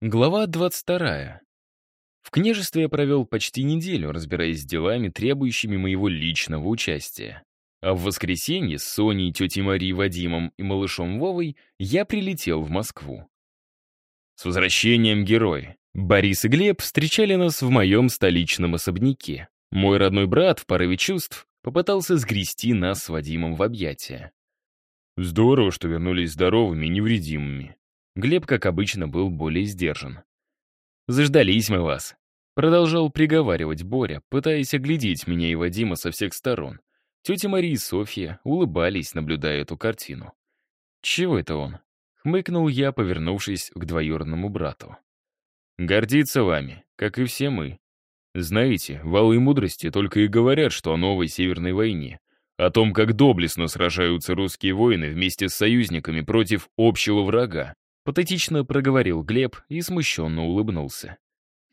Глава 22. В княжестве я провел почти неделю, разбираясь с делами, требующими моего личного участия. А в воскресенье с Соней, тетей Марией Вадимом и малышом Вовой я прилетел в Москву. С возвращением герои. Борис и Глеб встречали нас в моем столичном особняке. Мой родной брат в порыве чувств попытался сгрести нас с Вадимом в объятия. Здорово, что вернулись здоровыми и невредимыми. Глеб, как обычно, был более сдержан. «Заждались мы вас», — продолжал приговаривать Боря, пытаясь оглядеть меня и Вадима со всех сторон. Тетя Мария и Софья улыбались, наблюдая эту картину. «Чего это он?» — хмыкнул я, повернувшись к двоюродному брату. «Гордится вами, как и все мы. Знаете, валы мудрости только и говорят, что о новой Северной войне, о том, как доблестно сражаются русские воины вместе с союзниками против общего врага. Патетично проговорил Глеб и смущенно улыбнулся.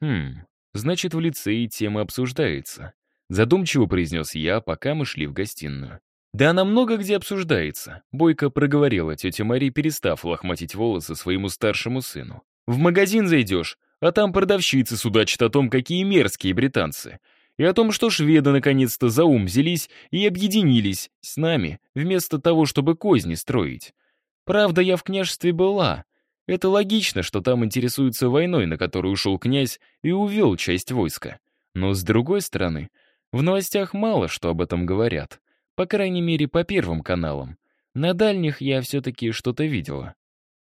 «Хм, значит, в лицее тема обсуждается», задумчиво произнес я, пока мы шли в гостиную. «Да она много где обсуждается», — бойко проговорила тетя Мари, перестав лохматить волосы своему старшему сыну. «В магазин зайдешь, а там продавщицы судачат о том, какие мерзкие британцы, и о том, что шведы наконец-то за ум взялись и объединились с нами, вместо того, чтобы козни строить. Правда, я в княжестве была, это логично, что там интересуются войной, на которую ушел князь и увел часть войска. Но с другой стороны, в новостях мало что об этом говорят. По крайней мере, по первым каналам. На дальних я все-таки что-то видела.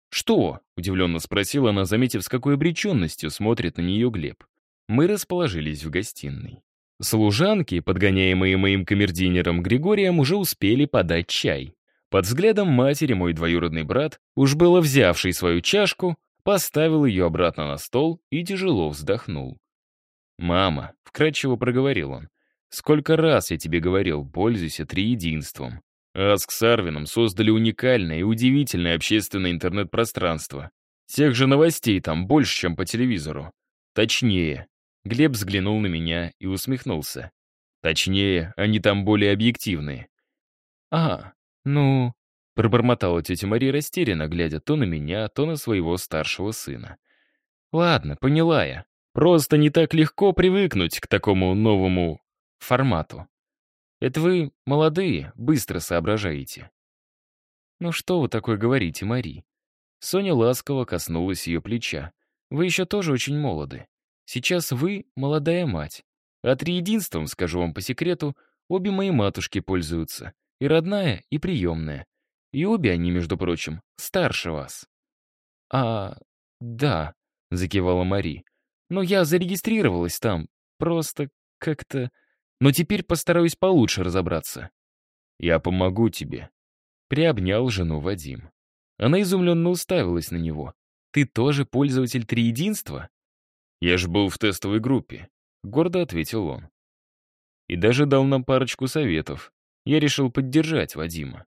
«Что?» — удивленно спросила она, заметив, с какой обреченностью смотрит на нее Глеб. Мы расположились в гостиной. Служанки, подгоняемые моим камердинером Григорием, уже успели подать чай. Под взглядом матери мой двоюродный брат, уж было взявший свою чашку, поставил ее обратно на стол и тяжело вздохнул. «Мама», — вкратчиво проговорил он, — «сколько раз я тебе говорил, пользуйся триединством. Аск с Арвином создали уникальное и удивительное общественное интернет-пространство. Тех же новостей там больше, чем по телевизору. Точнее». Глеб взглянул на меня и усмехнулся. «Точнее, они там более объективные». «А, «Ну...» — пробормотала тетя Мария растерянно, глядя то на меня, то на своего старшего сына. «Ладно, поняла я. Просто не так легко привыкнуть к такому новому формату. Это вы, молодые, быстро соображаете». «Ну что вы такое говорите, Мари?» Соня ласково коснулась ее плеча. «Вы еще тоже очень молоды. Сейчас вы молодая мать. А триединством, скажу вам по секрету, обе мои матушки пользуются. И родная, и приемная. И обе они, между прочим, старше вас. «А, да», — закивала Мари. «Но я зарегистрировалась там. Просто как-то... Но теперь постараюсь получше разобраться». «Я помогу тебе», — приобнял жену Вадим. Она изумленно уставилась на него. «Ты тоже пользователь Триединства?» «Я ж был в тестовой группе», — гордо ответил он. И даже дал нам парочку советов, я решил поддержать Вадима.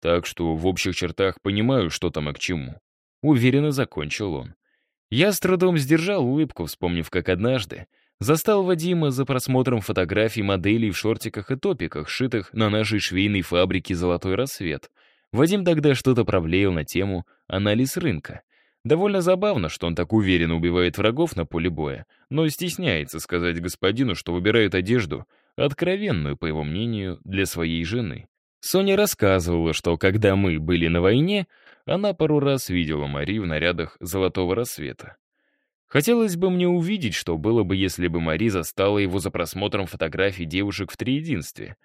Так что в общих чертах понимаю, что там и к чему. Уверенно закончил он. Я с трудом сдержал улыбку, вспомнив, как однажды застал Вадима за просмотром фотографий моделей в шортиках и топиках, шитых на нашей швейной фабрике «Золотой рассвет». Вадим тогда что-то проблеял на тему «анализ рынка». Довольно забавно, что он так уверенно убивает врагов на поле боя, но стесняется сказать господину, что выбирает одежду, откровенную, по его мнению, для своей жены. Соня рассказывала, что когда мы были на войне, она пару раз видела Мари в нарядах «Золотого рассвета». Хотелось бы мне увидеть, что было бы, если бы Мари застала его за просмотром фотографий девушек в триединстве.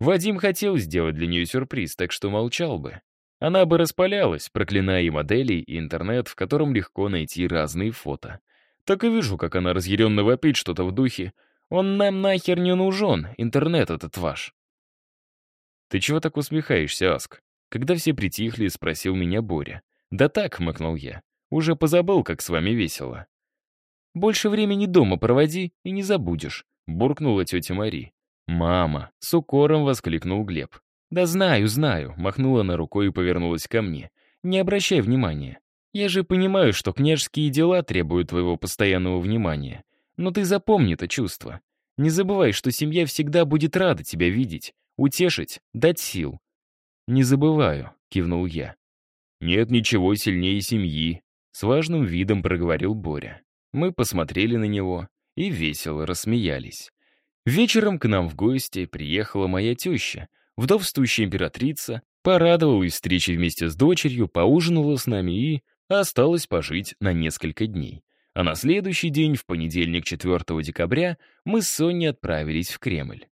Вадим хотел сделать для нее сюрприз, так что молчал бы. Она бы распалялась, проклиная и моделей, и интернет, в котором легко найти разные фото. Так и вижу, как она разъяренно вопит что-то в духе он нам нахер не нужен, интернет этот ваш. Ты чего так усмехаешься, Аск? Когда все притихли, спросил меня Боря. Да так, хмыкнул я. Уже позабыл, как с вами весело. Больше времени дома проводи и не забудешь, буркнула тетя Мари. «Мама!» — с укором воскликнул Глеб. «Да знаю, знаю», — махнула она рукой и повернулась ко мне. «Не обращай внимания. Я же понимаю, что княжеские дела требуют твоего постоянного внимания. Но ты запомни это чувство. Не забывай, что семья всегда будет рада тебя видеть, утешить, дать сил. «Не забываю», — кивнул я. «Нет ничего сильнее семьи», — С важным видом проговорил Боря. Мы посмотрели на него и весело рассмеялись. Вечером к нам в гости приехала моя теща, вдовствующая императрица, порадовалась встрече вместе с дочерью, поужинала с нами и осталась пожить на несколько дней. А на следующий день, в понедельник 4 декабря, мы с Соней отправились в Кремль.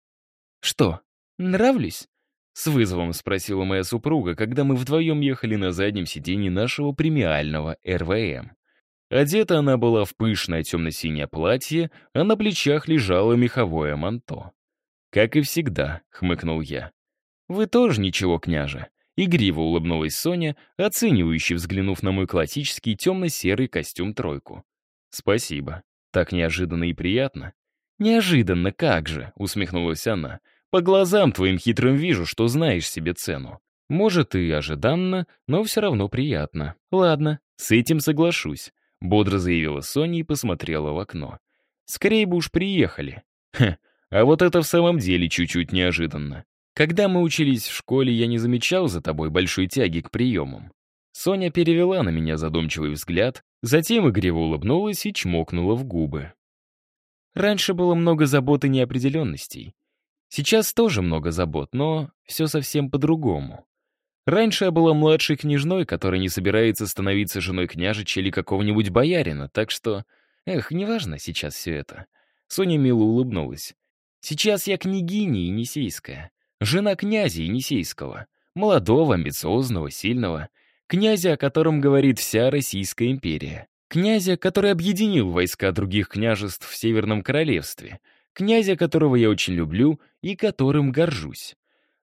«Что, нравлюсь?» — с вызовом спросила моя супруга, когда мы вдвоем ехали на заднем сиденье нашего премиального РВМ. Одета она была в пышное темно-синее платье, а на плечах лежало меховое манто. «Как и всегда», — хмыкнул я. «Вы тоже ничего, княже», — игриво улыбнулась Соня, оценивающе взглянув на мой классический темно-серый костюм-тройку. «Спасибо. Так неожиданно и приятно». «Неожиданно, как же», — усмехнулась она. «По глазам твоим хитрым вижу, что знаешь себе цену. Может, и ожиданно, но все равно приятно. Ладно, с этим соглашусь. Бодро заявила Соня и посмотрела в окно. «Скорее бы уж приехали». Хе, а вот это в самом деле чуть-чуть неожиданно. Когда мы учились в школе, я не замечал за тобой большой тяги к приемам. Соня перевела на меня задумчивый взгляд, затем игриво улыбнулась и чмокнула в губы. Раньше было много забот и неопределенностей. Сейчас тоже много забот, но все совсем по-другому. Раньше я была младшей княжной, которая не собирается становиться женой княжича или какого-нибудь боярина, так что... Эх, неважно сейчас все это. Соня мило улыбнулась. Сейчас я княгиня Енисейская, жена князя Енисейского, молодого, амбициозного, сильного, князя, о котором говорит вся Российская империя, князя, который объединил войска других княжеств в Северном Королевстве, князя, которого я очень люблю и которым горжусь.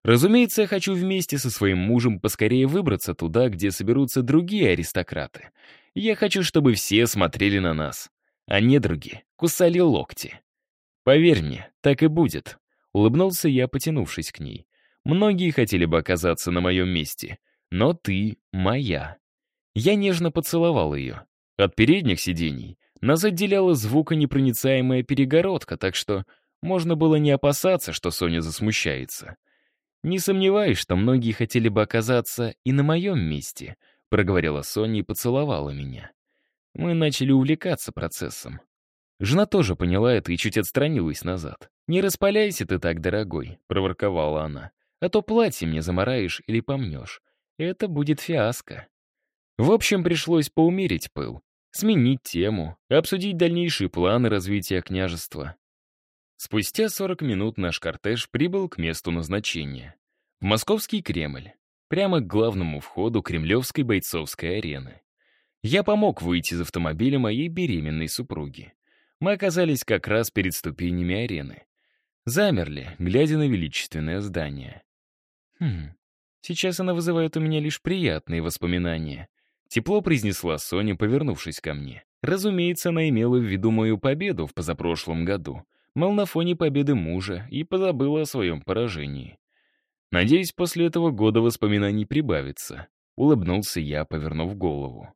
Разумеется, я хочу вместе со своим мужем поскорее выбраться туда, где соберутся другие аристократы. Я хочу, чтобы все смотрели на нас, а недруги кусали локти. Поверь мне, так и будет. Улыбнулся я, потянувшись к ней. Многие хотели бы оказаться на моем месте, но ты моя. Я нежно поцеловал ее. От передних сидений нас отделяла звуконепроницаемая перегородка, так что можно было не опасаться, что Соня засмущается. «Не сомневаюсь, что многие хотели бы оказаться и на моем месте», проговорила Соня и поцеловала меня. Мы начали увлекаться процессом. Жена тоже поняла это и чуть отстранилась назад. «Не распаляйся ты так, дорогой», — проворковала она. «А то платье мне замараешь или помнешь. Это будет фиаско». В общем, пришлось поумерить пыл, сменить тему, обсудить дальнейшие планы развития княжества. Спустя 40 минут наш кортеж прибыл к месту назначения. В московский Кремль, прямо к главному входу Кремлевской бойцовской арены. Я помог выйти из автомобиля моей беременной супруги. Мы оказались как раз перед ступенями арены. Замерли, глядя на величественное здание. Хм, сейчас она вызывает у меня лишь приятные воспоминания. Тепло произнесла Соня, повернувшись ко мне. Разумеется, она имела в виду мою победу в позапрошлом году — мол, на фоне победы мужа, и позабыла о своем поражении. Надеюсь, после этого года воспоминаний прибавится. Улыбнулся я, повернув голову.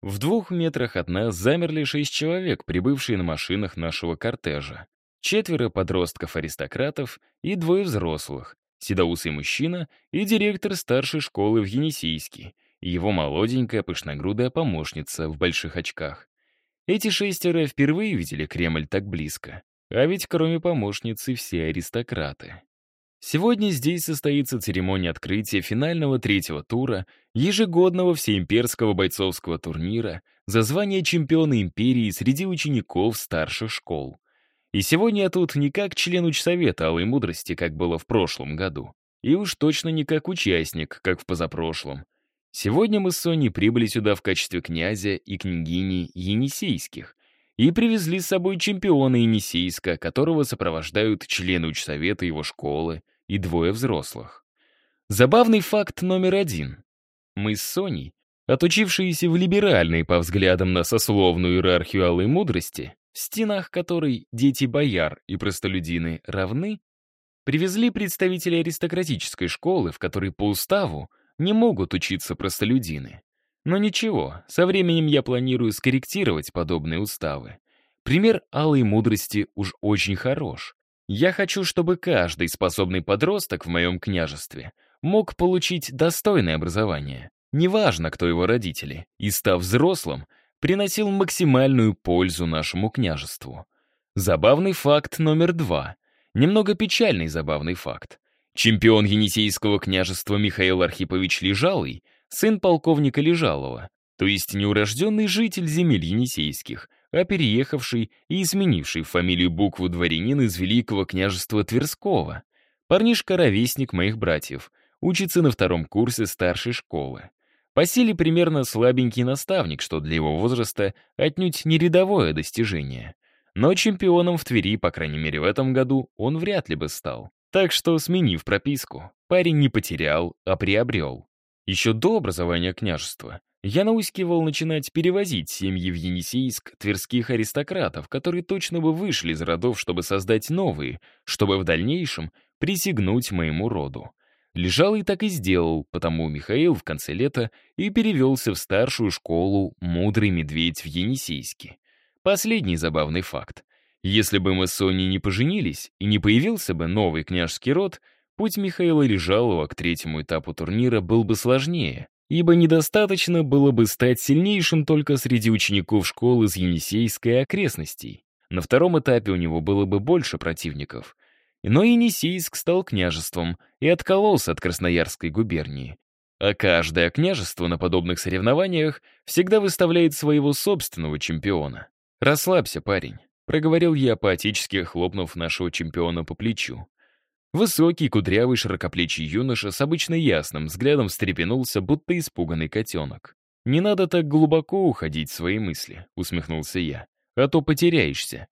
В двух метрах от нас замерли шесть человек, прибывшие на машинах нашего кортежа. Четверо подростков-аристократов и двое взрослых, седоусый мужчина и директор старшей школы в Енисейске, его молоденькая пышногрудая помощница в больших очках. Эти шестеро впервые видели Кремль так близко. А ведь кроме помощницы все аристократы. Сегодня здесь состоится церемония открытия финального третьего тура ежегодного всеимперского бойцовского турнира за звание чемпиона империи среди учеников старших школ. И сегодня я тут не как член учсовета Алой Мудрости, как было в прошлом году, и уж точно не как участник, как в позапрошлом. Сегодня мы с Соней прибыли сюда в качестве князя и княгини Енисейских, и привезли с собой чемпиона Енисейска, которого сопровождают члены учсовета его школы и двое взрослых. Забавный факт номер один. Мы с Соней, отучившиеся в либеральной по взглядам на сословную иерархию алой мудрости, в стенах которой дети бояр и простолюдины равны, привезли представителей аристократической школы, в которой по уставу не могут учиться простолюдины. Но ничего, со временем я планирую скорректировать подобные уставы. Пример алой мудрости уж очень хорош. Я хочу, чтобы каждый способный подросток в моем княжестве мог получить достойное образование. Неважно, кто его родители. И став взрослым, приносил максимальную пользу нашему княжеству. Забавный факт номер два. Немного печальный забавный факт. Чемпион Енисейского княжества Михаил Архипович Лежалый, сын полковника Лежалова, то есть неурожденный житель земель Енисейских, а переехавший и изменивший фамилию букву дворянин из Великого княжества Тверского. Парнишка — ровесник моих братьев, учится на втором курсе старшей школы. По силе примерно слабенький наставник, что для его возраста отнюдь не рядовое достижение. Но чемпионом в Твери, по крайней мере в этом году, он вряд ли бы стал. Так что, сменив прописку, парень не потерял, а приобрел. Еще до образования княжества я наускивал начинать перевозить семьи в Енисейск тверских аристократов, которые точно бы вышли из родов, чтобы создать новые, чтобы в дальнейшем присягнуть моему роду. Лежал и так и сделал, потому Михаил в конце лета и перевелся в старшую школу «Мудрый медведь» в Енисейске. Последний забавный факт. Если бы мы с Соней не поженились и не появился бы новый княжский род, путь Михаила Лежалова к третьему этапу турнира был бы сложнее, ибо недостаточно было бы стать сильнейшим только среди учеников школы из Енисейской окрестностей. На втором этапе у него было бы больше противников. Но Енисейск стал княжеством и откололся от Красноярской губернии. А каждое княжество на подобных соревнованиях всегда выставляет своего собственного чемпиона. «Расслабься, парень», — проговорил я, поотечески хлопнув нашего чемпиона по плечу. Высокий, кудрявый, широкоплечий юноша с обычно ясным взглядом встрепенулся, будто испуганный котенок. «Не надо так глубоко уходить в свои мысли», — усмехнулся я, «а то потеряешься».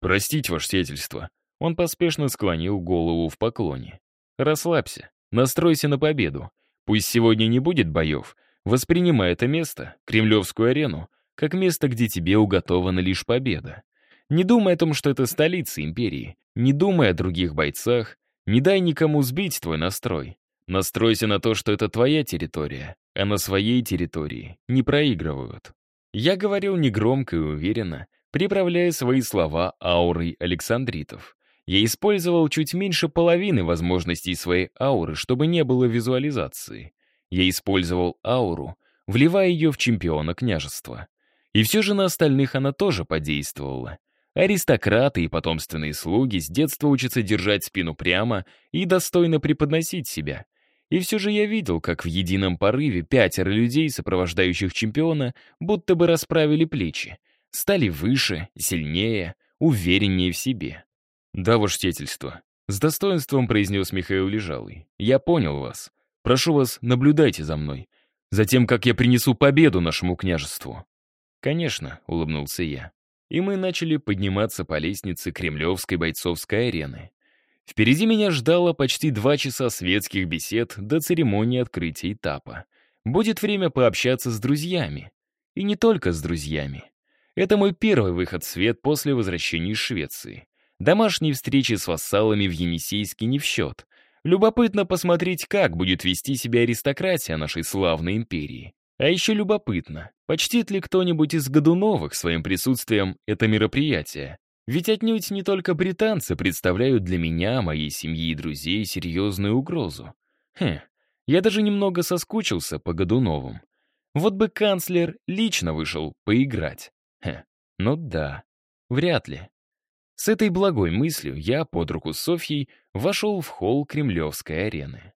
«Простите, ваше сиятельство». Он поспешно склонил голову в поклоне. «Расслабься, настройся на победу. Пусть сегодня не будет боев, воспринимай это место, Кремлевскую арену, как место, где тебе уготована лишь победа. Не думай о том, что это столица империи. Не думай о других бойцах. Не дай никому сбить твой настрой. Настройся на то, что это твоя территория, а на своей территории не проигрывают. Я говорил негромко и уверенно, приправляя свои слова аурой Александритов. Я использовал чуть меньше половины возможностей своей ауры, чтобы не было визуализации. Я использовал ауру, вливая ее в чемпиона княжества. И все же на остальных она тоже подействовала. Аристократы и потомственные слуги с детства учатся держать спину прямо и достойно преподносить себя. И все же я видел, как в едином порыве пятеро людей, сопровождающих чемпиона, будто бы расправили плечи, стали выше, сильнее, увереннее в себе. «Да, ваше тетельство», — с достоинством произнес Михаил Лежалый. «Я понял вас. Прошу вас, наблюдайте за мной. За тем, как я принесу победу нашему княжеству». «Конечно», — улыбнулся я и мы начали подниматься по лестнице Кремлевской бойцовской арены. Впереди меня ждало почти два часа светских бесед до церемонии открытия этапа. Будет время пообщаться с друзьями. И не только с друзьями. Это мой первый выход в свет после возвращения из Швеции. Домашние встречи с вассалами в Енисейске не в счет. Любопытно посмотреть, как будет вести себя аристократия нашей славной империи. А еще любопытно, почтит ли кто-нибудь из Годуновых своим присутствием это мероприятие? Ведь отнюдь не только британцы представляют для меня, моей семьи и друзей серьезную угрозу. Хм, я даже немного соскучился по Годуновым. Вот бы канцлер лично вышел поиграть. Хм, ну да, вряд ли. С этой благой мыслью я под руку с Софьей вошел в холл Кремлевской арены.